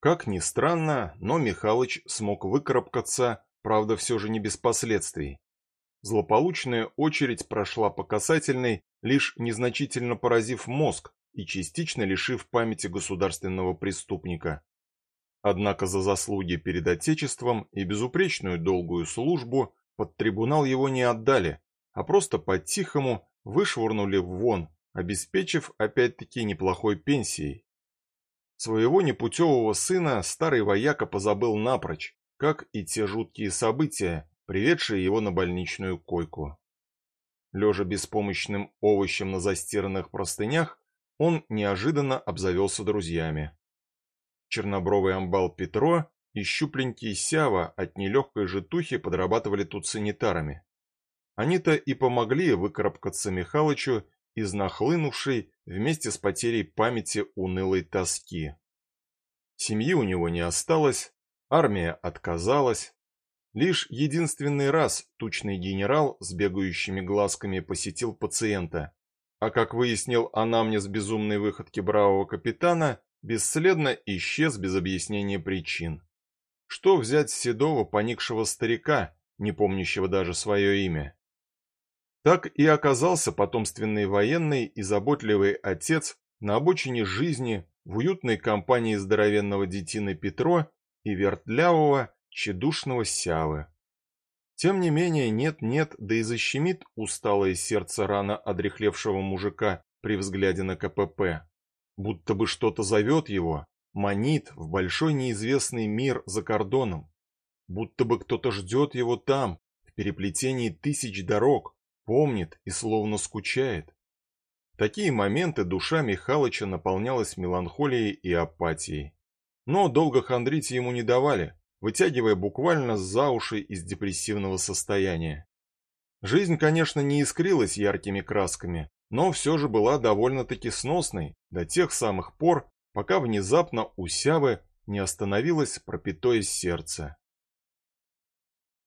Как ни странно, но Михалыч смог выкарабкаться, правда, все же не без последствий. Злополучная очередь прошла по касательной, лишь незначительно поразив мозг и частично лишив памяти государственного преступника. Однако за заслуги перед Отечеством и безупречную долгую службу под трибунал его не отдали, а просто по-тихому вышвырнули вон, обеспечив опять-таки неплохой пенсией. Своего непутевого сына старый вояка позабыл напрочь, как и те жуткие события, приведшие его на больничную койку. Лежа беспомощным овощем на застиранных простынях, он неожиданно обзавелся друзьями. Чернобровый амбал Петро и щупленький Сява от нелегкой житухи подрабатывали тут санитарами. Они-то и помогли выкарабкаться Михалычу из нахлынувшей вместе с потерей памяти унылой тоски. Семьи у него не осталось, армия отказалась. Лишь единственный раз тучный генерал с бегающими глазками посетил пациента, а как выяснил анамнез безумной выходки бравого капитана, бесследно исчез без объяснения причин. Что взять с седого поникшего старика, не помнящего даже свое имя? Так и оказался потомственный военный и заботливый отец на обочине жизни в уютной компании здоровенного детины Петро и вертлявого, тщедушного Сявы. Тем не менее, нет-нет, да и защемит усталое сердце рано одрехлевшего мужика при взгляде на КПП. Будто бы что-то зовет его, манит в большой неизвестный мир за кордоном. Будто бы кто-то ждет его там, в переплетении тысяч дорог, помнит и словно скучает. В такие моменты душа Михалыча наполнялась меланхолией и апатией. Но долго хандрить ему не давали, вытягивая буквально за уши из депрессивного состояния. Жизнь, конечно, не искрилась яркими красками, но все же была довольно-таки сносной до тех самых пор, пока внезапно у Сявы не остановилось пропитое сердце.